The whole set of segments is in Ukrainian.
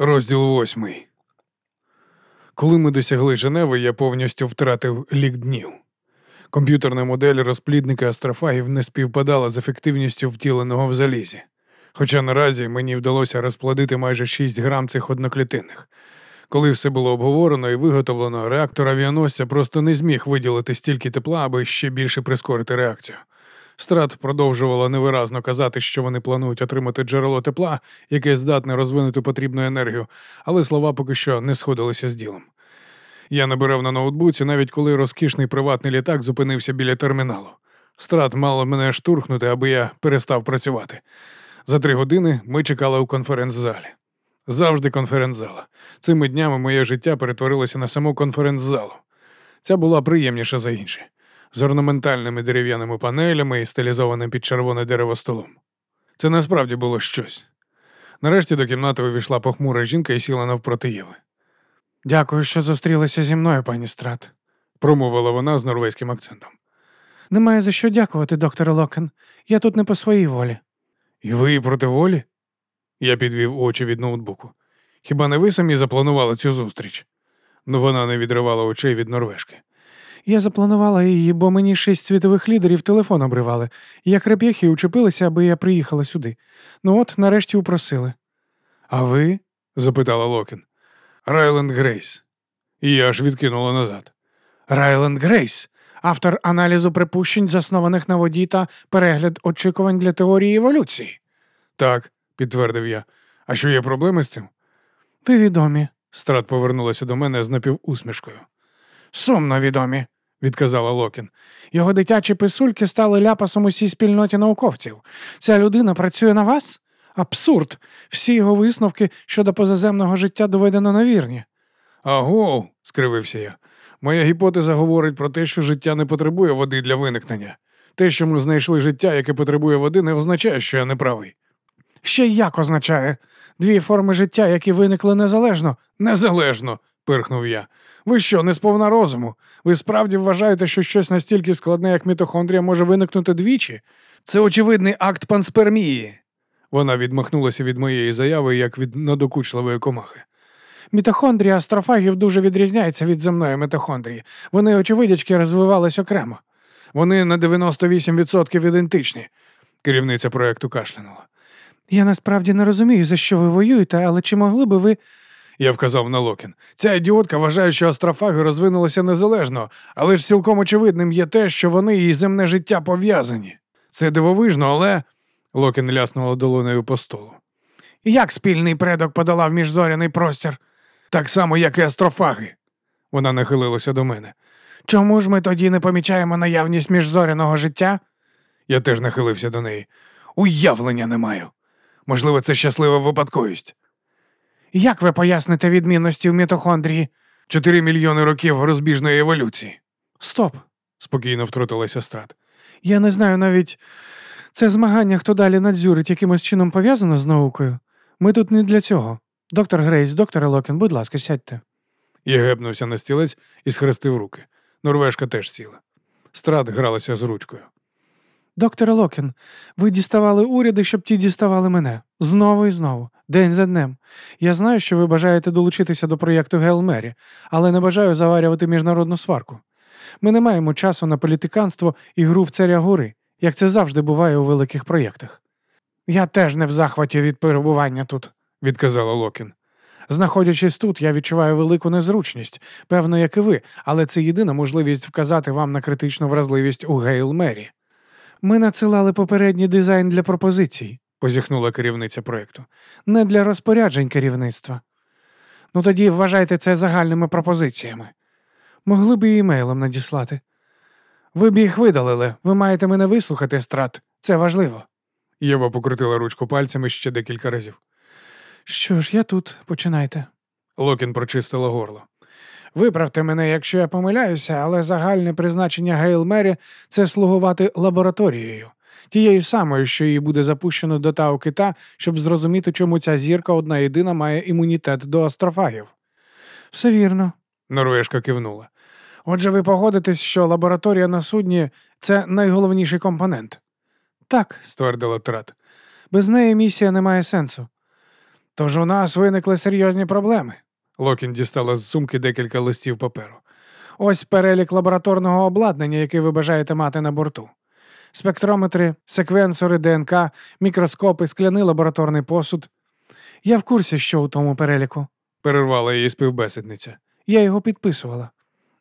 Розділ восьмий. Коли ми досягли Женеви, я повністю втратив лік днів. Комп'ютерна модель розплідника астрофагів не співпадала з ефективністю втіленого в залізі. Хоча наразі мені вдалося розплодити майже 6 грам цих одноклітинних. Коли все було обговорено і виготовлено, реактор авіаносця просто не зміг виділити стільки тепла, аби ще більше прискорити реакцію. Страт продовжувала невиразно казати, що вони планують отримати джерело тепла, яке здатне розвинути потрібну енергію, але слова поки що не сходилися з ділом. Я набирав на ноутбуці, навіть коли розкішний приватний літак зупинився біля терміналу. Страт мало мене штурхнути, аби я перестав працювати. За три години ми чекали у конференц-залі. Завжди конференц-зала. Цими днями моє життя перетворилося на саму конференц-залу. Ця була приємніша за інші з орнаментальними дерев'яними панелями і стилізованим під червоне дерево столом. Це насправді було щось. Нарешті до кімнати увійшла похмура жінка і сіла навпроти Єви. Дякую, що зустрілися зі мною, пані Страт, промовила вона з норвезьким акцентом. Немає за що дякувати, докторе Локен. Я тут не по своїй волі. І ви проти волі? Я підвів очі від ноутбуку. Хіба не ви самі запланували цю зустріч? Ну вона не відривала очей від норвежки. Я запланувала її, бо мені шість світових лідерів телефон обривали, як реп'яхи учепилися, аби я приїхала сюди. Ну от, нарешті упросили. А ви? запитала Локін. Райленд Грейс. І я аж відкинула назад. Райленд Грейс, автор аналізу припущень, заснованих на воді та перегляд очікувань для теорії еволюції. Так, підтвердив я. А що є проблеми з цим? Ви відомі. Страт повернулася до мене з напівусмішкою. Сумно відомі, відказала Локін. Його дитячі писульки стали ляпасом усій спільноті науковців. Ця людина працює на вас? Абсурд. Всі його висновки щодо позаземного життя доведено на вірні. Аго, скривився я. Моя гіпотеза говорить про те, що життя не потребує води для виникнення. Те, що ми знайшли життя, яке потребує води, не означає, що я не правий. Ще як означає. Дві форми життя, які виникли незалежно. Незалежно, пирхнув я. Ви що, не сповна розуму? Ви справді вважаєте, що щось настільки складне, як мітохондрія, може виникнути двічі? Це очевидний акт панспермії. Вона відмахнулася від моєї заяви, як від надокучливої комахи. Мітохондрія астрофагів дуже відрізняється від земної мітохондрії. Вони, очевидячки, розвивались окремо. Вони на 98% ідентичні. Керівниця проєкту кашлянула. Я насправді не розумію, за що ви воюєте, але чи могли би ви. Я вказав на Локін. Ця ідіотка вважає, що астрофаги розвинулися незалежно, але ж цілком очевидним є те, що вони і земне життя пов'язані. Це дивовижно, але. Локін ляснула долонею по столу. Як спільний предок подолав міжзоряний простір? Так само, як і астрофаги. Вона нахилилася до мене. Чому ж ми тоді не помічаємо наявність міжзоряного життя? Я теж нахилився до неї. Уявлення не маю. Можливо, це щаслива випадковість. Як ви поясните відмінності в мітохондрії? Чотири мільйони років розбіжної еволюції. Стоп, спокійно втрутилася Страт. Я не знаю навіть це змагання, хто далі надзюрить, якимось чином пов'язано з наукою. Ми тут не для цього. Доктор Грейс, доктор Локен, будь ласка, сядьте. Я гепнувся на стілець і схрестив руки. Норвежка теж сіла. Страт гралася з ручкою. Докторе Локен, ви діставали уряди, щоб ті діставали мене. Знову і знову, день за днем. Я знаю, що ви бажаєте долучитися до проєкту Гейл Мері, але не бажаю заварювати міжнародну сварку. Ми не маємо часу на політиканство і гру в царя гори, як це завжди буває у великих проєктах. Я теж не в захваті від перебування тут, відказала Локен. Знаходячись тут, я відчуваю велику незручність, певно, як і ви, але це єдина можливість вказати вам на критичну вразливість у Гейл Мері. Ми надсилали попередній дизайн для пропозицій, позіхнула керівниця проєкту, не для розпоряджень керівництва. Ну тоді вважайте це загальними пропозиціями. Могли б і імейлом надіслати. Ви б їх видалили, ви маєте мене вислухати, страт. Це важливо. Єва покрутила ручку пальцями ще декілька разів. Що ж, я тут, починайте. Локін прочистила горло. Виправте мене, якщо я помиляюся, але загальне призначення Гейл Мері це слугувати лабораторією, тією самою, що її буде запущено до Тау Кита, щоб зрозуміти, чому ця зірка одна єдина має імунітет до астрофагів. Все вірно, Норвежка кивнула. Отже, ви погодитесь, що лабораторія на судні це найголовніший компонент. Так, ствердила Трат. Без неї місія не має сенсу. Тож у нас виникли серйозні проблеми. Локін дістала з сумки декілька листів паперу. Ось перелік лабораторного обладнання, яке ви бажаєте мати на борту. Спектрометри, секвенсори ДНК, мікроскопи, скляний лабораторний посуд. Я в курсі, що у тому переліку. Перервала її співбесідниця. Я його підписувала.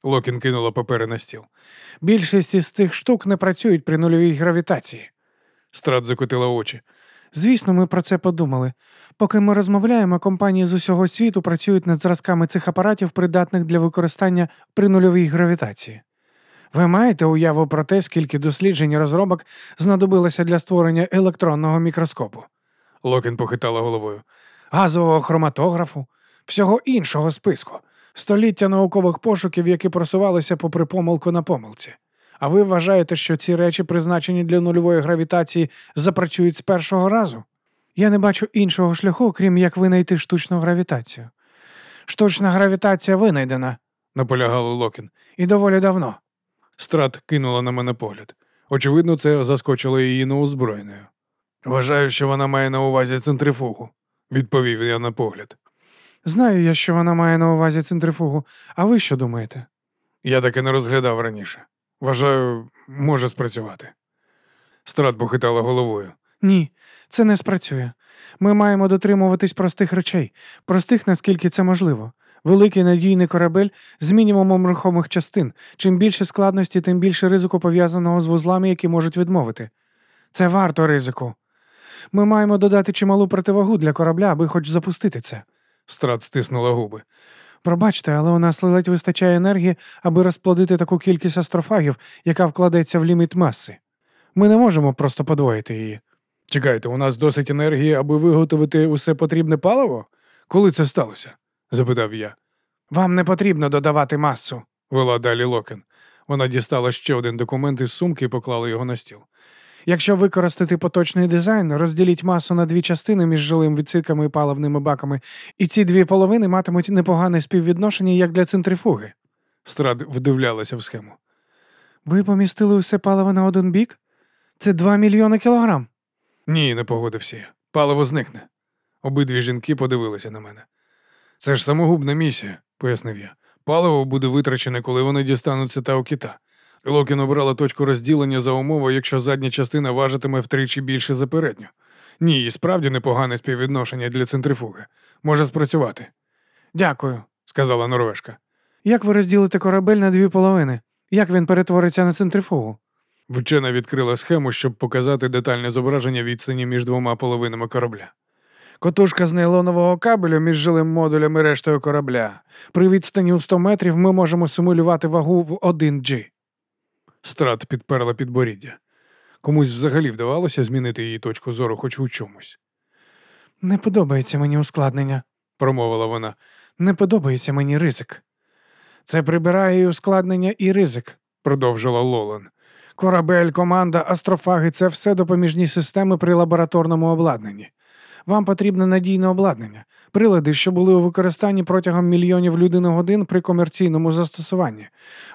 Локін кинула папери на стіл. Більшість із цих штук не працюють при нульовій гравітації. Страт закотила очі. Звісно, ми про це подумали. Поки ми розмовляємо, компанії з усього світу працюють над зразками цих апаратів, придатних для використання при нульовій гравітації. Ви маєте уяву про те, скільки досліджень і розробок знадобилося для створення електронного мікроскопу, Локін похитала головою. газового хроматографу, всього іншого списку, століття наукових пошуків, які просувалися попри помилку на помилці. А ви вважаєте, що ці речі, призначені для нульової гравітації, запрацюють з першого разу? Я не бачу іншого шляху, крім як винайти штучну гравітацію. Штучна гравітація винайдена, наполягала Локін. і доволі давно. Страт кинула на мене погляд. Очевидно, це заскочило її неозброєною. Вважаю, що вона має на увазі центрифугу, відповів я на погляд. Знаю я, що вона має на увазі центрифугу. А ви що думаєте? Я таки не розглядав раніше. Вважаю, може спрацювати. Страт похитала головою. Ні, це не спрацює. Ми маємо дотримуватись простих речей, простих, наскільки це можливо. Великий надійний корабель з мінімумом рухомих частин. Чим більше складності, тим більше ризику пов'язаного з вузлами, які можуть відмовити. Це варто ризику. Ми маємо додати чималу противагу для корабля, аби хоч запустити це. Страт стиснула губи. Пробачте, але у нас ледь вистачає енергії, аби розплодити таку кількість астрофагів, яка вкладається в ліміт маси. Ми не можемо просто подвоїти її. Чекайте, у нас досить енергії, аби виготовити усе потрібне паливо? Коли це сталося? запитав я. Вам не потрібно додавати масу. Вела далі Локен. Вона дістала ще один документ із сумки і поклала його на стіл. Якщо використати поточний дизайн, розділіть масу на дві частини між жилим відсилками і паливними баками, і ці дві половини матимуть непогане співвідношення, як для центрифуги. Страд вдивлялася в схему. Ви помістили усе паливо на один бік? Це два мільйони кілограм. Ні, не погодився я. Паливо зникне. Обидві жінки подивилися на мене. Це ж самогубна місія, пояснив я. Паливо буде витрачене, коли вони дістануться та у кита. Локін обрала точку розділення за умови, якщо задня частина важитиме втричі більше за передню. Ні, і справді непогане співвідношення для центрифуги. Може спрацювати. Дякую, сказала Норвежка. Як ви розділите корабель на дві половини? Як він перетвориться на центрифугу? Вчена відкрила схему, щоб показати детальне зображення відстані між двома половинами корабля. Котушка з нейлонового кабелю між жилим модулем і рештою корабля. При відстані у 100 метрів ми можемо симулювати вагу в 1G. Страт підперла підборіддя. Комусь взагалі вдавалося змінити її точку зору хоч у чомусь. Не подобається мені ускладнення, промовила вона. Не подобається мені ризик. Це прибирає і ускладнення, і ризик, продовжила Лолан. Корабель, команда, астрофаги це все допоміжні системи при лабораторному обладнанні. Вам потрібне надійне обладнання, прилади, що були у використанні протягом мільйонів людиногодин при комерційному застосуванні.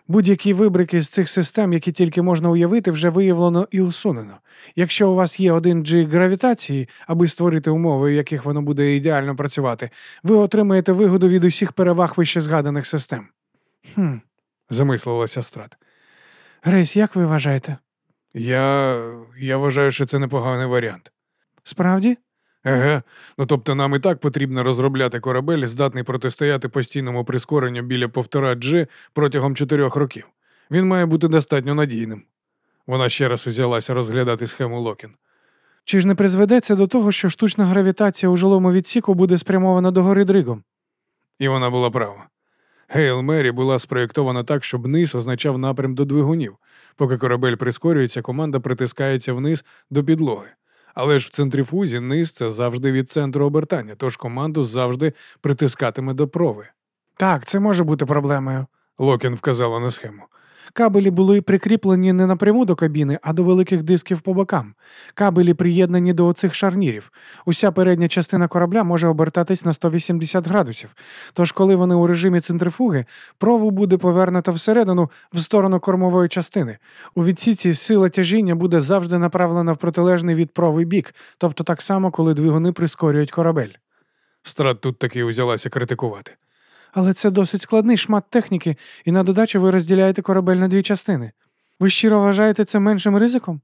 Будь-які вибрики з цих систем, які тільки можна уявити, вже виявлено і усунено. Якщо у вас є один G гравітації, аби створити умови, в яких воно буде ідеально працювати, ви отримаєте вигоду від усіх переваг вище згаданих систем. Хм, замислилася страт. Грейс, як ви вважаєте? Я я вважаю, що це непоганий варіант. Справді? Еге, ну тобто нам і так потрібно розробляти корабель, здатний протистояти постійному прискоренню біля повтора G протягом чотирьох років. Він має бути достатньо надійним. Вона ще раз узялася розглядати схему Локін. Чи ж не призведеться до того, що штучна гравітація у жилому відсіку буде спрямована до гори дригом? І вона була права. Гейл Мері була спроєктована так, щоб низ означав напрям до двигунів. Поки корабель прискорюється, команда притискається вниз до підлоги. Але ж в центрифузі низ це завжди від центру обертання, тож команду завжди притискатиме до прови. Так, це може бути проблемою, Локін вказала на схему. Кабелі були прикріплені не напряму до кабіни, а до великих дисків по бокам. Кабелі приєднані до оцих шарнірів. Уся передня частина корабля може обертатись на 180 градусів. Тож, коли вони у режимі центрифуги, прову буде повернута всередину в сторону кормової частини. У відсіці сила тяжіння буде завжди направлена в протилежний від прови бік, тобто так само, коли двигуни прискорюють корабель. Страт тут таки узялася критикувати. Але це досить складний шмат техніки, і на додачу ви розділяєте корабель на дві частини. Ви щиро вважаєте це меншим ризиком?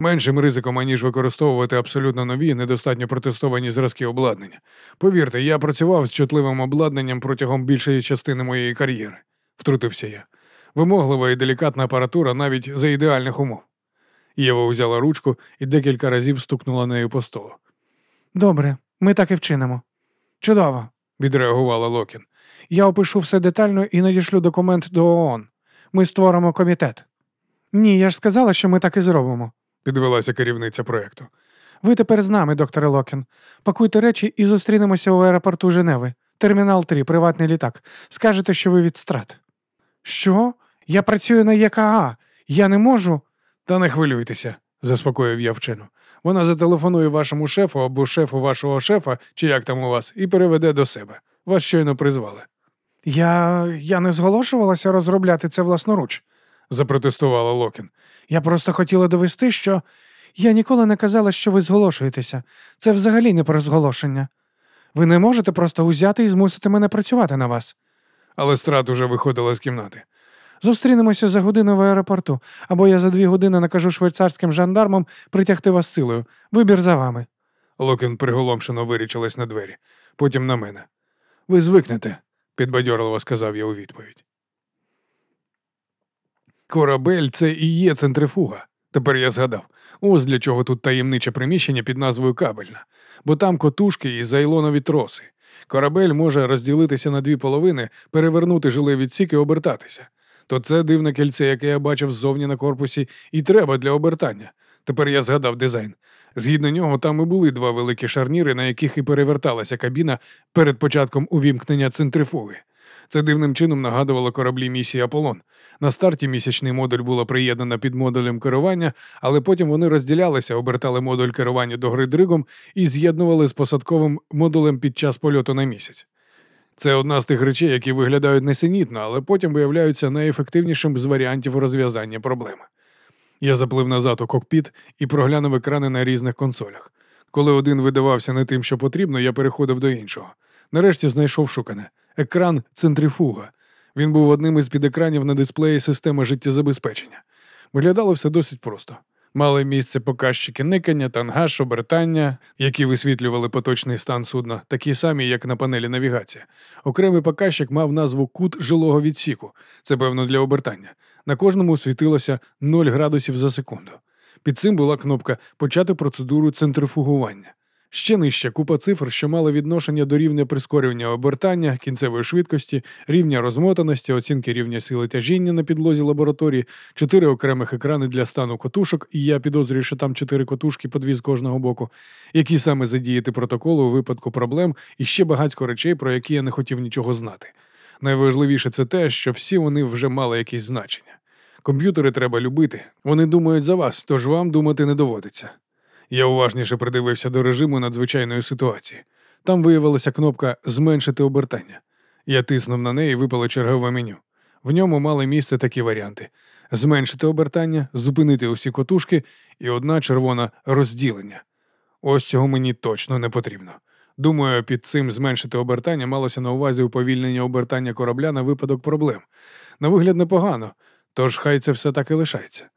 Меншим ризиком, аніж використовувати абсолютно нові, недостатньо протестовані зразки обладнання. Повірте, я працював з чутливим обладнанням протягом більшої частини моєї кар'єри, втрутився я. Вимоглива і делікатна апаратура навіть за ідеальних умов. Єва узяла ручку і декілька разів стукнула нею по столу. Добре, ми так і вчинимо. Чудово, Відреагувала Локін. Я опишу все детально і надішлю документ до ООН. Ми створимо комітет. Ні, я ж сказала, що ми так і зробимо. Підвелася керівниця проєкту. Ви тепер з нами, докторе Локін. Пакуйте речі і зустрінемося у аеропорту Женеви. Термінал 3, приватний літак. Скажете, що ви від страт. Що? Я працюю на ЄКА. Я не можу. Та не хвилюйтеся, заспокоїв я вчену. Вона зателефонує вашому шефу або шефу вашого шефа, чи як там у вас, і переведе до себе. Вас щойно призвали. Я я не зголошувалася розробляти це власноруч, запротестувала Локін. Я просто хотіла довести, що я ніколи не казала, що ви зголошуєтеся. Це взагалі не про зголошення. Ви не можете просто узяти і змусити мене працювати на вас. Але страт уже виходила з кімнати. Зустрінемося за годину в аеропорту, або я за дві години накажу швейцарським жандармам притягти вас силою. Вибір за вами. Локін приголомшено вирічилась на двері, потім на мене. Ви звикнете, підбадьорливо сказав я у відповідь. Корабель це і є центрифуга. Тепер я згадав. Ось для чого тут таємниче приміщення під назвою Кабельна, бо там котушки і зайлонові троси. Корабель може розділитися на дві половини, перевернути жилий відсік і обертатися. То це дивне кільце, яке я бачив ззовні на корпусі, і треба для обертання. Тепер я згадав дизайн. Згідно нього, там і були два великі шарніри, на яких і переверталася кабіна перед початком увімкнення центрифуги. Це дивним чином нагадувало кораблі місії Аполлон. На старті місячний модуль була приєднана під модулем керування, але потім вони розділялися, обертали модуль керування до гри дригом і з'єднували з посадковим модулем під час польоту на місяць. Це одна з тих речей, які виглядають несенітно, але потім виявляються найефективнішим з варіантів розв'язання проблеми. Я заплив назад у кокпіт і проглянув екрани на різних консолях. Коли один видавався не тим, що потрібно, я переходив до іншого. Нарешті знайшов шукане екран центрифуга. Він був одним із підекранів на дисплеї системи життєзабезпечення. Виглядало все досить просто. Мали місце показчики никання, тангаж, обертання, які висвітлювали поточний стан судна, такі самі, як на панелі навігація. Окремий показчик мав назву кут жилого відсіку. Це певно для обертання. На кожному світилося 0 градусів за секунду. Під цим була кнопка Почати процедуру центрифугування. Ще нижче купа цифр, що мали відношення до рівня прискорювання обертання, кінцевої швидкості, рівня розмотаності, оцінки рівня сили тяжіння на підлозі лабораторії, чотири окремих екрани для стану котушок, і я підозрюю, що там чотири котушки по дві з кожного боку, які саме задіяти протоколу у випадку проблем, і ще багатько речей, про які я не хотів нічого знати. Найважливіше це те, що всі вони вже мали якесь значення. Комп'ютери треба любити, вони думають за вас, тож вам думати не доводиться. Я уважніше придивився до режиму надзвичайної ситуації. Там виявилася кнопка Зменшити обертання. Я тиснув на неї і випало чергове меню. В ньому мали місце такі варіанти: зменшити обертання, зупинити усі котушки і одна червона розділення. Ось цього мені точно не потрібно. Думаю, під цим зменшити обертання малося на увазі уповільнення обертання корабля на випадок проблем. На вигляд непогано, тож хай це все так і лишається.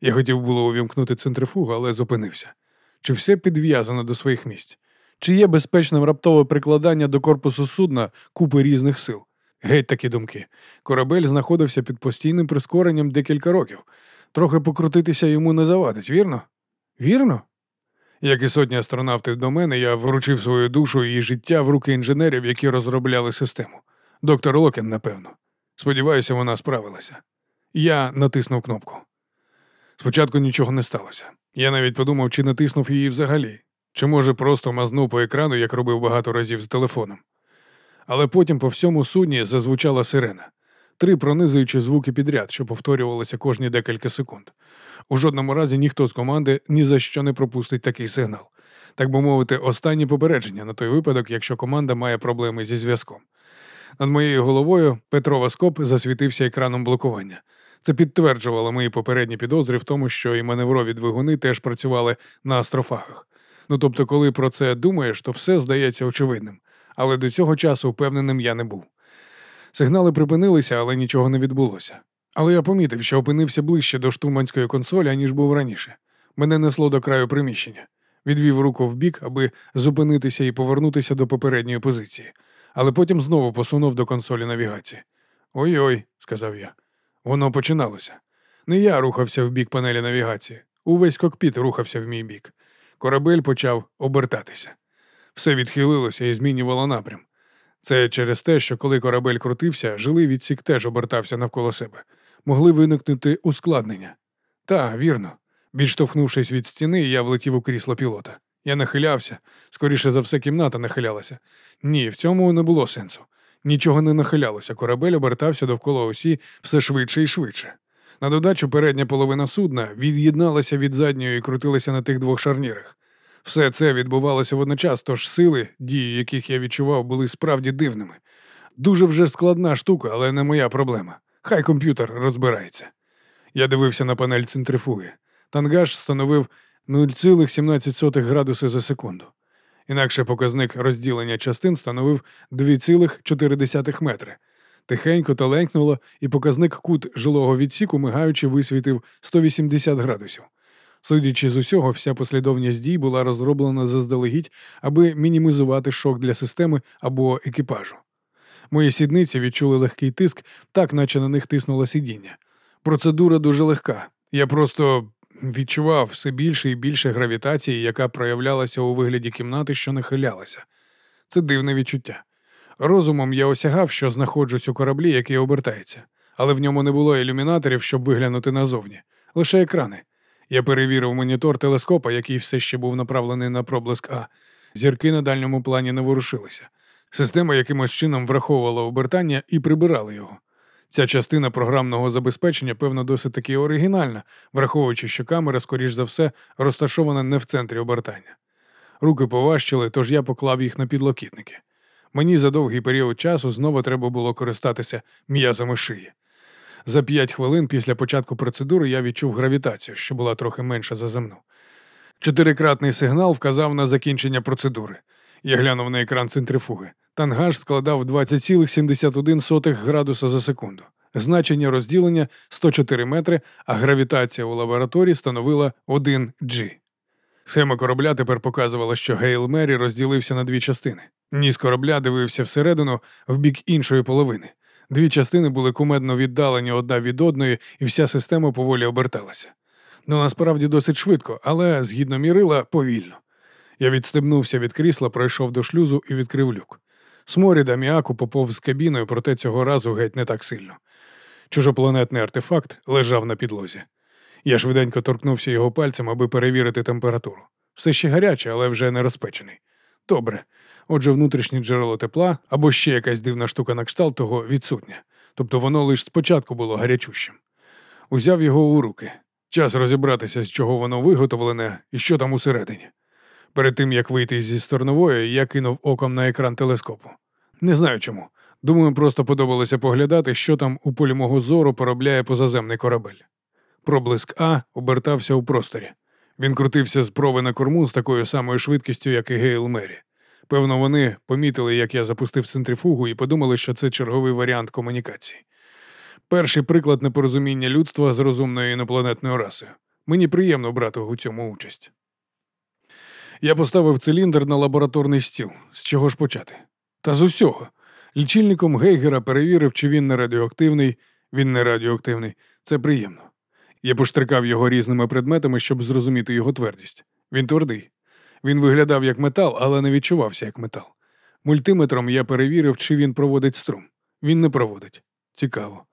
Я хотів було увімкнути центрифугу, але зупинився. Чи все підв'язано до своїх місць? Чи є безпечним раптове прикладання до корпусу судна купи різних сил? Геть такі думки. Корабель знаходився під постійним прискоренням декілька років. Трохи покрутитися йому не завадить, вірно? Вірно? Як і сотні астронавтів до мене, я вручив свою душу і життя в руки інженерів, які розробляли систему. Доктор Локен, напевно. Сподіваюся, вона справилася. Я натиснув кнопку. Спочатку нічого не сталося. Я навіть подумав, чи натиснув її взагалі, чи може просто мазнув по екрану, як робив багато разів з телефоном. Але потім по всьому судні зазвучала сирена. Три пронизуючі звуки підряд, що повторювалися кожні декілька секунд. У жодному разі ніхто з команди ні за що не пропустить такий сигнал. Так би мовити, останні попередження на той випадок, якщо команда має проблеми зі зв'язком. Над моєю головою Петрова скоп засвітився екраном блокування. Це підтверджувало мої попередні підозри в тому, що і маневрові двигуни теж працювали на астрофагах. Ну тобто, коли про це думаєш, то все здається очевидним. але до цього часу впевненим я не був. Сигнали припинилися, але нічого не відбулося. Але я помітив, що опинився ближче до штурманської консолі, аніж був раніше. Мене несло до краю приміщення. Відвів руку вбік, аби зупинитися і повернутися до попередньої позиції, але потім знову посунув до консолі навігації. Ой-ой, сказав я. Воно починалося. Не я рухався в бік панелі навігації. Увесь кокпіт рухався в мій бік. Корабель почав обертатися. Все відхилилося і змінювало напрям. Це через те, що коли корабель крутився, жилий відсік теж обертався навколо себе. Могли виникнути ускладнення. Та, вірно. Відштовхнувшись від стіни, я влетів у крісло пілота. Я нахилявся, скоріше за все, кімната нахилялася. Ні, в цьому не було сенсу. Нічого не нахилялося, корабель обертався довкола осі все швидше і швидше. На додачу передня половина судна від'єдналася від задньої і крутилася на тих двох шарнірах. Все це відбувалося водночас, тож сили, дії, яких я відчував, були справді дивними. Дуже вже складна штука, але не моя проблема. Хай комп'ютер розбирається. Я дивився на панель центрифуги. Тангаж становив 0,17 градуси за секунду. Інакше показник розділення частин становив 2,4 метри. Тихенько таленькнуло, і показник кут жилого відсіку, мигаючи, висвітив 180 градусів. Судячи з усього, вся послідовність дій була розроблена заздалегідь, аби мінімізувати шок для системи або екіпажу. Мої сідниці відчули легкий тиск, так наче на них тиснуло сидіння. Процедура дуже легка. Я просто відчував все більше і більше гравітації, яка проявлялася у вигляді кімнати, що нахилялася. Це дивне відчуття. Розумом я осягав, що знаходжусь у кораблі, який обертається, але в ньому не було ілюмінаторів, щоб виглянути назовні, лише екрани. Я перевірив монітор телескопа, який все ще був направлений на проблиск А. Зірки на дальньому плані не ворушилися. Система якимось чином враховувала обертання і прибирала його. Ця частина програмного забезпечення, певно, досить таки оригінальна, враховуючи, що камера, скоріш за все, розташована не в центрі обертання. Руки поважчили, тож я поклав їх на підлокітники. Мені за довгий період часу знову треба було користатися м'язами шиї. За п'ять хвилин після початку процедури я відчув гравітацію, що була трохи менша за земну. Чотирикратний сигнал вказав на закінчення процедури. Я глянув на екран центрифуги. Тангаж складав 20,71 градуса за секунду. Значення розділення 104 метри, а гравітація у лабораторії становила 1 G. Схема корабля тепер показувала, що Гейл Мері розділився на дві частини. Ніс корабля дивився всередину в бік іншої половини. Дві частини були кумедно віддалені одна від одної, і вся система поволі оберталася. Ну насправді досить швидко, але згідно мірила повільно. Я відстебнувся від крісла, пройшов до шлюзу і відкрив люк. Сморід аміаку поповз з кабіною, проте цього разу геть не так сильно. Чужопланетний артефакт лежав на підлозі. Я швиденько торкнувся його пальцем, аби перевірити температуру. Все ще гаряче, але вже не розпечений. Добре. Отже, внутрішнє джерело тепла або ще якась дивна штука на кшталт того відсутня. Тобто воно лише спочатку було гарячущим. Узяв його у руки. Час розібратися, з чого воно виготовлене і що там усередині. Перед тим як вийти зі сторонової, я кинув оком на екран телескопу. Не знаю чому. Думаю, просто подобалося поглядати, що там у полі мого зору поробляє позаземний корабель. Проблиск А обертався у просторі. Він крутився з прови на корму з такою самою швидкістю, як і Гейл Мері. Певно, вони помітили, як я запустив центрифугу, і подумали, що це черговий варіант комунікації. Перший приклад непорозуміння людства з розумною інопланетною расою. Мені приємно брати у цьому участь. Я поставив циліндр на лабораторний стіл. З чого ж почати? Та з усього. Лічильником Гейгера перевірив, чи він не радіоактивний, він не радіоактивний. Це приємно. Я поштрикав його різними предметами, щоб зрозуміти його твердість. Він твердий. Він виглядав як метал, але не відчувався як метал. Мультиметром я перевірив, чи він проводить струм. Він не проводить. Цікаво.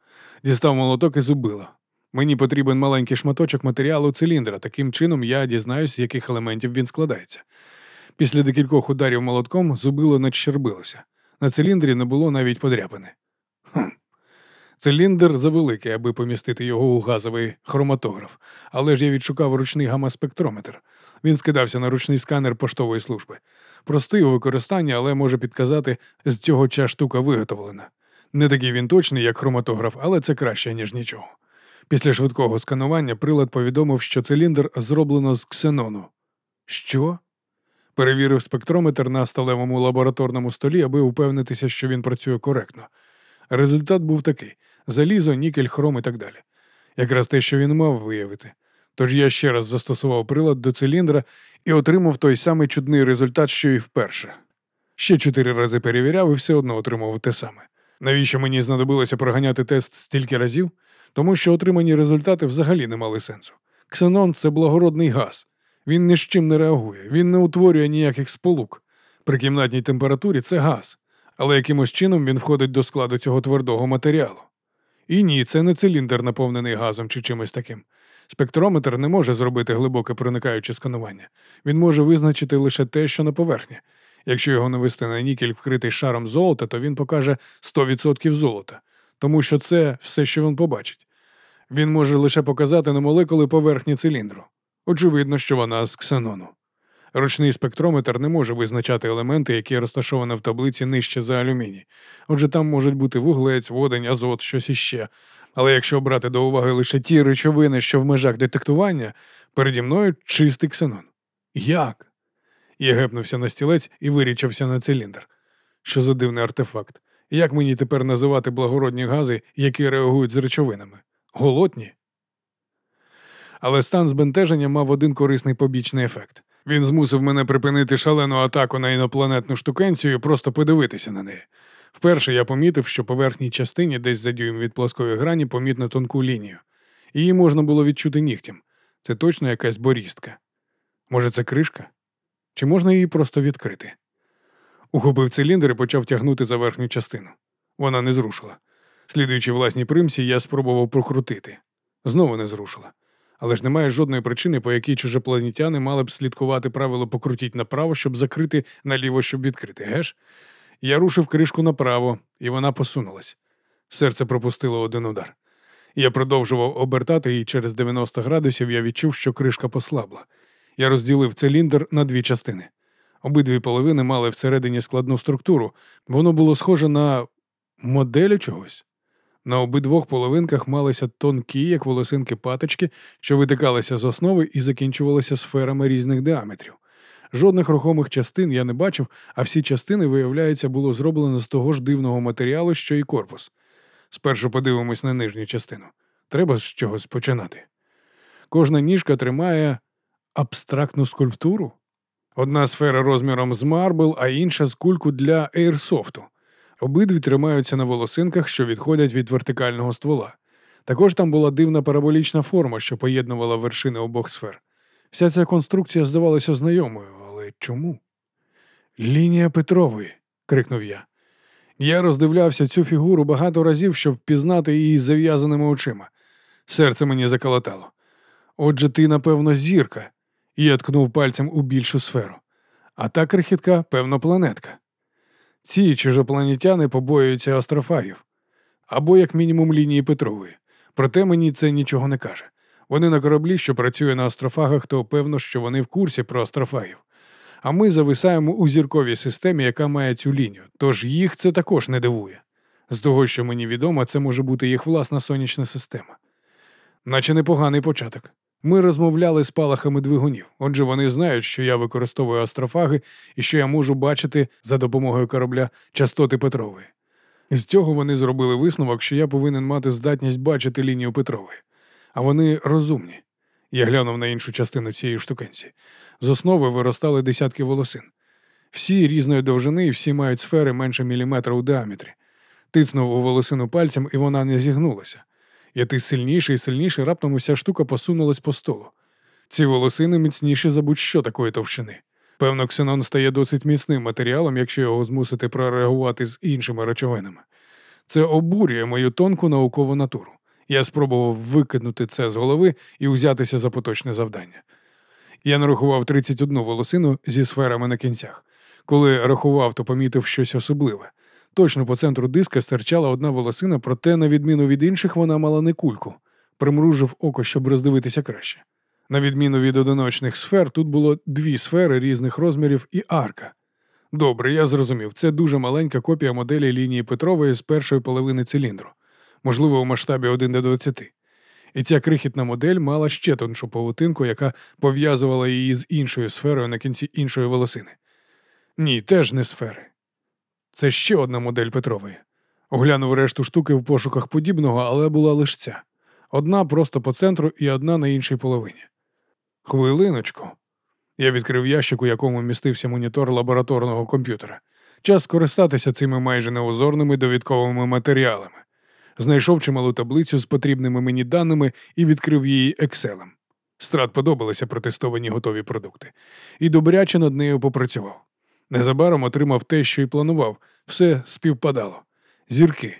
Дістав молоток і зубила. Мені потрібен маленький шматочок матеріалу циліндра. Таким чином я дізнаюсь, з яких елементів він складається. Після декількох ударів молотком зубило надщербилося. На циліндрі не було навіть подряпини. Хм. Циліндр завеликий, аби помістити його у газовий хроматограф, але ж я відшукав ручний гамма-спектрометр. Він скидався на ручний сканер поштової служби. Простий у використанні, але може підказати, з цього ця штука виготовлена. Не такий він точний, як хроматограф, але це краще, ніж нічого. Після швидкого сканування прилад повідомив, що циліндр зроблено з ксенону. Що? Перевірив спектрометр на сталевому лабораторному столі, аби упевнитися, що він працює коректно. Результат був такий: залізо, нікель, хром і так далі. Якраз те, що він мав виявити. Тож я ще раз застосував прилад до циліндра і отримав той самий чудний результат, що і вперше. Ще чотири рази перевіряв і все одно отримав те саме. Навіщо мені знадобилося проганяти тест стільки разів? Тому що отримані результати взагалі не мали сенсу. Ксенон це благородний газ. Він ні з чим не реагує, він не утворює ніяких сполук. При кімнатній температурі це газ, але якимось чином він входить до складу цього твердого матеріалу. І ні, це не циліндр, наповнений газом чи чимось таким. Спектрометр не може зробити глибоке проникаюче сканування. Він може визначити лише те, що на поверхні. Якщо його навести на нікель, вкритий шаром золота, то він покаже 100% золота, тому що це все, що він побачить. Він може лише показати на молекули поверхні циліндру. Очевидно, що вона з ксенону. Ручний спектрометр не може визначати елементи, які розташовані в таблиці нижче за алюміній. Отже, там можуть бути вуглець, водень, азот, щось іще. Але якщо брати до уваги лише ті речовини, що в межах детектування, переді мною чистий ксенон. Як? Я гепнувся на стілець і вирічався на циліндр. Що за дивний артефакт? Як мені тепер називати благородні гази, які реагують з речовинами? Голотні? Але стан збентеження мав один корисний побічний ефект. Він змусив мене припинити шалену атаку на інопланетну штукенцію і просто подивитися на неї. Вперше я помітив, що по верхній частині, десь за дюйм від плоскої грані, помітно тонку лінію. Її можна було відчути нігтем. Це точно якась борістка. Може, це кришка? Чи можна її просто відкрити? Ухопив циліндр і почав тягнути за верхню частину. Вона не зрушила. Слідуючи власній примсі, я спробував прокрутити. Знову не зрушила. Але ж немає жодної причини, по якій чужопланетяни мали б слідкувати правило покрутіть направо, щоб закрити, наліво, щоб відкрити, геш? Я рушив кришку направо, і вона посунулась. Серце пропустило один удар. Я продовжував обертати, і через 90 градусів я відчув, що кришка послабла. Я розділив циліндр на дві частини. Обидві половини мали всередині складну структуру. Воно було схоже на модель чогось. На обидвох половинках малися тонкі, як волосинки паточки, що витикалися з основи і закінчувалися сферами різних діаметрів. Жодних рухомих частин я не бачив, а всі частини, виявляється, було зроблено з того ж дивного матеріалу, що і корпус. Спершу подивимось на нижню частину. Треба з чогось починати. Кожна ніжка тримає абстрактну скульптуру. Одна сфера розміром з марбл, а інша з кульку для ейрсофту. Обидві тримаються на волосинках, що відходять від вертикального ствола. Також там була дивна параболічна форма, що поєднувала вершини обох сфер. Вся ця конструкція здавалася знайомою, але чому? Лінія Петрової. крикнув я. Я роздивлявся цю фігуру багато разів, щоб впізнати її зав'язаними очима. Серце мені заколотало. Отже, ти, напевно, зірка, і я ткнув пальцем у більшу сферу. А та крихітка, певно, планетка. Ці чужопланетяни побоюються астрофагів або, як мінімум, лінії Петрової. Проте мені це нічого не каже. Вони на кораблі, що працює на астрофагах, то певно, що вони в курсі про астрофагів. А ми зависаємо у зірковій системі, яка має цю лінію, тож їх це також не дивує. З того, що мені відомо, це може бути їх власна сонячна система. Наче непоганий початок. Ми розмовляли з палахами двигунів, отже, вони знають, що я використовую астрофаги і що я можу бачити за допомогою корабля частоти Петрової. З цього вони зробили висновок, що я повинен мати здатність бачити лінію Петрової. А вони розумні. Я глянув на іншу частину цієї штукенці. З основи виростали десятки волосин. Всі різної довжини і всі мають сфери менше міліметра у діаметрі. Тицнув у волосину пальцем, і вона не зігнулася. Я тис сильніше і сильніше, раптом уся штука посунулась по столу. Ці волосини міцніші за будь-що такої товщини. Певно, ксенон стає досить міцним матеріалом, якщо його змусити прореагувати з іншими речовинами. Це обурює мою тонку наукову натуру. Я спробував викинути це з голови і узятися за поточне завдання. Я нарахував 31 волосину зі сферами на кінцях. Коли рахував, то помітив щось особливе. Точно по центру диска стирчала одна волосина, проте, на відміну від інших, вона мала не кульку. Примружив око, щоб роздивитися краще. На відміну від одиночних сфер, тут було дві сфери різних розмірів і арка. Добре, я зрозумів. Це дуже маленька копія моделі лінії Петрової з першої половини циліндру, можливо, у масштабі 1 до 20. І ця крихітна модель мала ще тоншу павутинку, яка пов'язувала її з іншою сферою на кінці іншої волосини. Ні, теж не сфери. Це ще одна модель Петрової. Оглянув решту штуки в пошуках подібного, але була лише ця. Одна просто по центру і одна на іншій половині. Хвилиночку. Я відкрив ящик, у якому містився монітор лабораторного комп'ютера. Час скористатися цими майже неозорними довідковими матеріалами. Знайшов чималу таблицю з потрібними мені даними і відкрив її екселем. Страт подобалися протестовані готові продукти, і добряче над нею попрацював. Незабаром отримав те, що й планував, все співпадало. Зірки.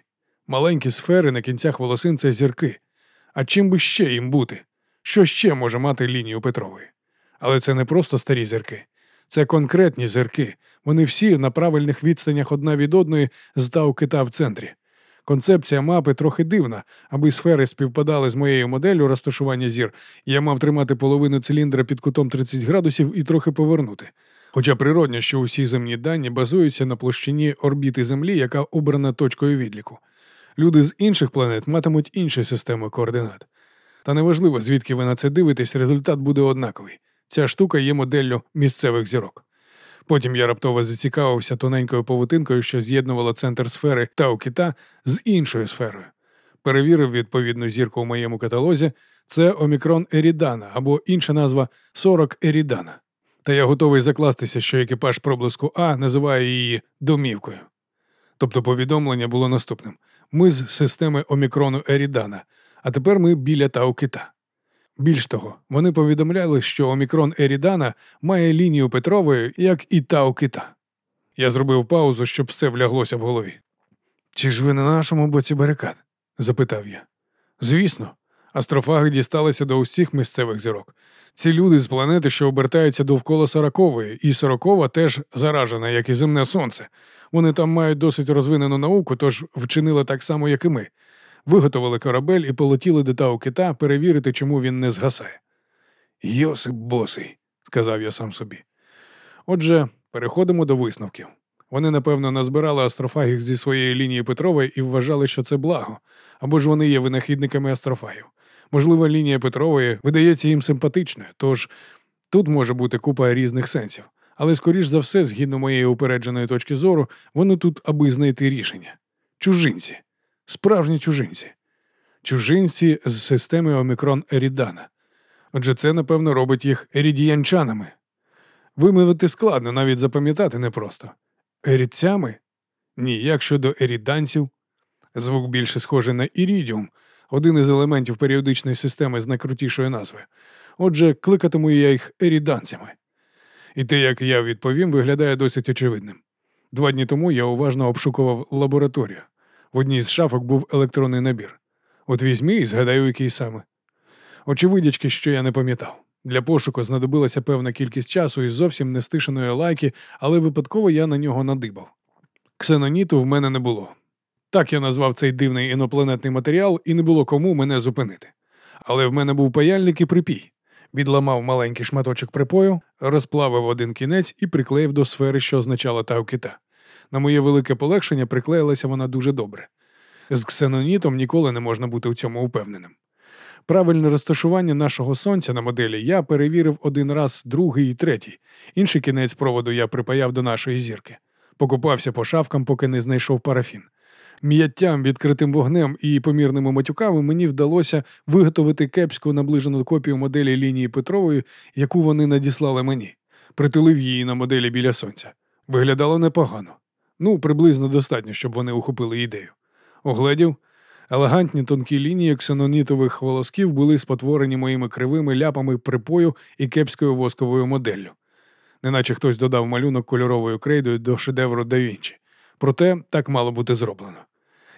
Маленькі сфери на кінцях волосин це зірки. А чим би ще їм бути? Що ще може мати лінію Петрової? Але це не просто старі зірки, це конкретні зірки. Вони всі на правильних відстанях одна від одної з тау кита в центрі. Концепція мапи трохи дивна, аби сфери співпадали з моєю моделлю розташування зір, я мав тримати половину циліндра під кутом 30 градусів і трохи повернути. Хоча природно, що усі земні дані базуються на площині орбіти Землі, яка обрана точкою відліку. Люди з інших планет матимуть інші системи координат. Та неважливо, звідки ви на це дивитесь, результат буде однаковий. Ця штука є моделлю місцевих зірок. Потім я раптово зацікавився тоненькою павутинкою, що з'єднувала центр сфери Тау Кита з іншою сферою. Перевірив відповідну зірку у моєму каталозі. Це Омікрон Ерідана або інша назва 40 Ерідана. Та я готовий закластися, що екіпаж проблиску А називає її домівкою. Тобто повідомлення було наступним: ми з системи Омікрону Ерідана, а тепер ми біля Тау Кита. Більш того, вони повідомляли, що Омікрон Ерідана має лінію Петрової, як і Тау Кита. Я зробив паузу, щоб все вляглося в голові. Чи ж ви на нашому боці барикад? запитав я. Звісно, астрофаги дісталися до усіх місцевих зірок. Ці люди з планети, що обертаються довкола Сорокової, і Сорокова теж заражена, як і земне сонце. Вони там мають досить розвинену науку, тож вчинили так само, як і ми. Виготовили корабель і полетіли до Тау Кита перевірити, чому він не згасає. Йосип босий, сказав я сам собі. Отже, переходимо до висновків. Вони, напевно, назбирали астрофагів зі своєї лінії Петрової і вважали, що це благо, або ж вони є винахідниками астрофагів. Можливо, лінія Петрової видається їм симпатичною, тож тут може бути купа різних сенсів. Але, скоріш за все, згідно моєї упередженої точки зору, вони тут, аби знайти рішення. Чужинці, справжні чужинці, чужинці з системи Омікрон Ерідана. Отже, це, напевно, робить їх ерідіянчанами. Вимовити складно, навіть запам'ятати непросто. Ерідцями? Ні, як щодо еріданців. Звук більше схожий на ірідіум, один із елементів періодичної системи з найкрутішої назви. Отже, кликатиму я їх еріданцями. І те, як я відповім, виглядає досить очевидним. Два дні тому я уважно обшукував лабораторію. В одній з шафок був електронний набір. От візьми і згадаю, який саме. Очевидячки, що я не пам'ятав. Для пошуку знадобилася певна кількість часу і зовсім не стишеної лайки, але випадково я на нього надибав. Ксеноніту в мене не було. Так я назвав цей дивний інопланетний матеріал, і не було кому мене зупинити. Але в мене був паяльник і припій. Відламав маленький шматочок припою, розплавив один кінець і приклеїв до сфери, що означала Таукіта. На моє велике полегшення приклеїлася вона дуже добре. З ксенонітом ніколи не можна бути у цьому упевненим. Правильне розташування нашого сонця на моделі я перевірив один раз, другий і третій. Інший кінець проводу я припаяв до нашої зірки. Покупався по шавкам, поки не знайшов парафін. М'яттям, відкритим вогнем і помірними матюками мені вдалося виготовити кепську наближену копію моделі лінії Петрової, яку вони надіслали мені. Притулив її на моделі біля сонця. Виглядало непогано. Ну, приблизно достатньо, щоб вони ухопили ідею. Огледів, елегантні тонкі лінії ксенонітових волосків були спотворені моїми кривими ляпами припою і кепською восковою моделлю. Неначе хтось додав малюнок кольоровою крейдою до шедевру да Вінчі. Проте так мало бути зроблено.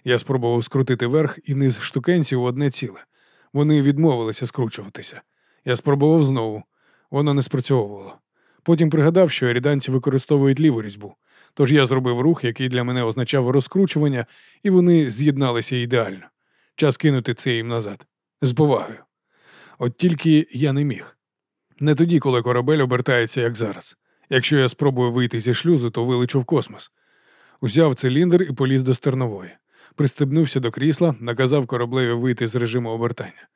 Я спробував скрутити верх і низ штукенців у одне ціле. Вони відмовилися скручуватися. Я спробував знову. Воно не спрацьовувало. Потім пригадав, що еріданці використовують ліву різьбу. Тож я зробив рух, який для мене означав розкручування, і вони з'єдналися ідеально. Час кинути це їм назад. З повагою. От тільки я не міг. Не тоді, коли корабель обертається, як зараз. Якщо я спробую вийти зі шлюзу, то вилечу в космос. Узяв циліндр і поліз до стернової. Пристебнувся до крісла, наказав кораблеві вийти з режиму обертання.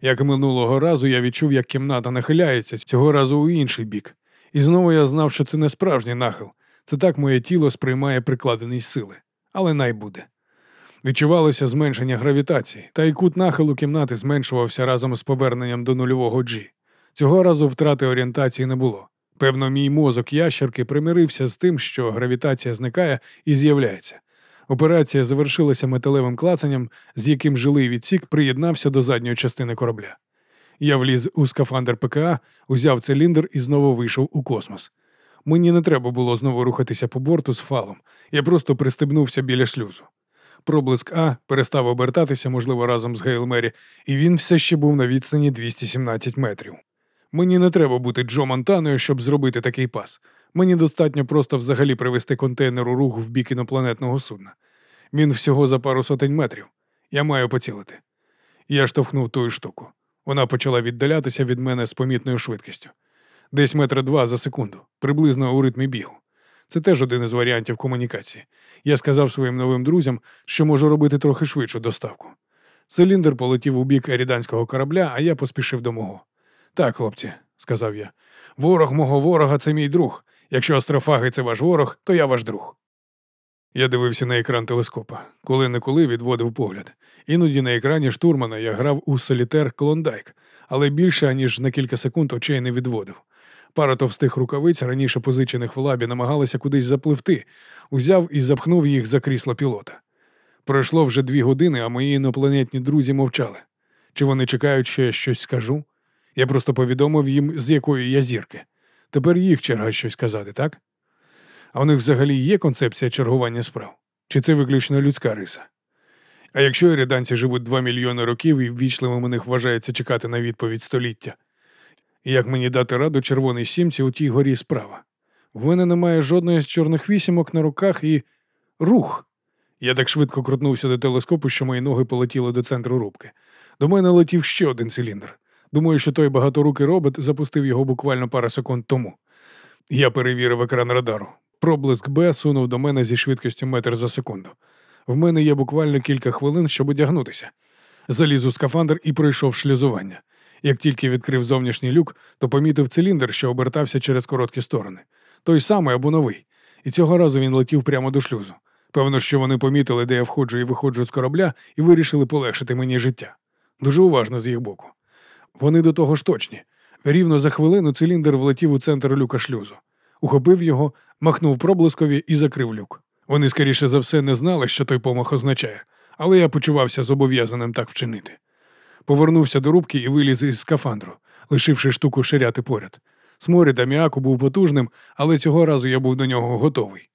Як минулого разу, я відчув, як кімната нахиляється, цього разу у інший бік. І знову я знав, що це не справжній нахил. Це так моє тіло сприймає прикладеність сили. Але най буде. Відчувалося зменшення гравітації, та й кут нахилу кімнати зменшувався разом з поверненням до нульового G. Цього разу втрати орієнтації не було. Певно, мій мозок ящерки примирився з тим, що гравітація зникає і з'являється. Операція завершилася металевим клацанням, з яким жилий відсік приєднався до задньої частини корабля. Я вліз у скафандр ПКА, узяв циліндр і знову вийшов у космос. Мені не треба було знову рухатися по борту з фалом. Я просто пристебнувся біля шлюзу. Проблиск А перестав обертатися, можливо, разом з Гейл Мері, і він все ще був на відстані 217 метрів. Мені не треба бути Джо Монтаною, щоб зробити такий пас. Мені достатньо просто взагалі привести контейнер у рух в бік інопланетного судна. Він всього за пару сотень метрів. Я маю поцілити. Я штовхнув ту штуку. Вона почала віддалятися від мене з помітною швидкістю. Десь метра два за секунду, приблизно у ритмі бігу. Це теж один із варіантів комунікації. Я сказав своїм новим друзям, що можу робити трохи швидшу доставку. Циліндр полетів у бік еріданського корабля, а я поспішив до мого. Так, хлопці, сказав я. Ворог мого ворога це мій друг. Якщо астрофаги це ваш ворог, то я ваш друг. Я дивився на екран телескопа, коли неколи відводив погляд. Іноді на екрані штурмана я грав у солітер Клондайк, але більше аніж на кілька секунд очей не відводив. Пара товстих рукавиць, раніше позичених в лабі, намагалися кудись запливти, узяв і запхнув їх за крісло пілота. Пройшло вже дві години, а мої інопланетні друзі мовчали. Чи вони чекають, що я щось скажу? Я просто повідомив їм, з якої я зірки. Тепер їх черга щось казати, так? А у них взагалі є концепція чергування справ? Чи це виключно людська риса? А якщо ериданці живуть два мільйони років і ввічливим у них вважається чекати на відповідь століття, як мені дати раду червоній сімці у тій горі справа? В мене немає жодної з чорних вісімок на руках і рух. Я так швидко крутнувся до телескопу, що мої ноги полетіли до центру рубки. До мене летів ще один циліндр. Думаю, що той багаторукий робот запустив його буквально пару секунд тому. Я перевірив екран радару. Проблиск Б сунув до мене зі швидкістю метр за секунду. В мене є буквально кілька хвилин, щоб одягнутися. Заліз у скафандр і пройшов шлюзування. Як тільки відкрив зовнішній люк, то помітив циліндр, що обертався через короткі сторони. Той самий або новий. І цього разу він летів прямо до шлюзу. Певно, що вони помітили, де я входжу і виходжу з корабля, і вирішили полегшити мені життя. Дуже уважно з їх боку. Вони до того ж точні. Рівно за хвилину циліндр влетів у центр люка шлюзу. Ухопив його, махнув проблискові і закрив люк. Вони, скоріше за все, не знали, що той помах означає, але я почувався зобов'язаним так вчинити. Повернувся до рубки і виліз із скафандру, лишивши штуку ширяти поряд. Сморід аміаку був потужним, але цього разу я був до нього готовий.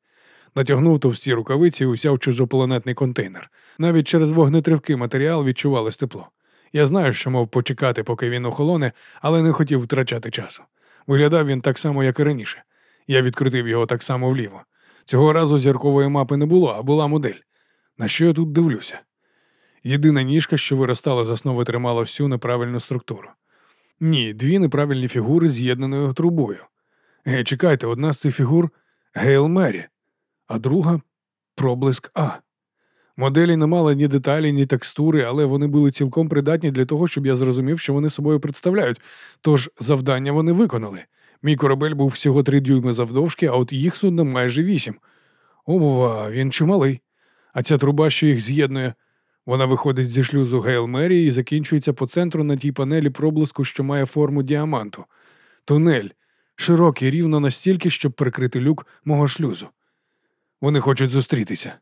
Натягнув товсті рукавиці і усяв чужопланетний контейнер. Навіть через вогнетривкий матеріал відчувалось тепло. Я знаю, що мав почекати, поки він охолоне, але не хотів втрачати часу. Виглядав він так само, як і раніше. Я відкрутив його так само вліво. Цього разу зіркової мапи не було, а була модель. На що я тут дивлюся? Єдина ніжка, що виростала з основи, тримала всю неправильну структуру. Ні, дві неправильні фігури з'єднаною трубою. Гей, чекайте, одна з цих фігур Гейл Мері, а друга проблиск А. Моделі не мали ні деталі, ні текстури, але вони були цілком придатні для того, щоб я зрозумів, що вони собою представляють. Тож завдання вони виконали. Мій корабель був всього три дюйми завдовжки, а от їх судно майже вісім. Ова, він чималий. А ця труба, що їх з'єднує, вона виходить зі шлюзу Гейл Мерії і закінчується по центру на тій панелі проблиску, що має форму діаманту. Тунель, широкий рівно настільки, щоб прикрити люк мого шлюзу. Вони хочуть зустрітися.